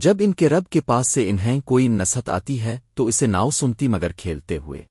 جب ان کے رب کے پاس سے انہیں کوئی نصحت آتی ہے تو اسے ناؤ سنتی مگر کھیلتے ہوئے۔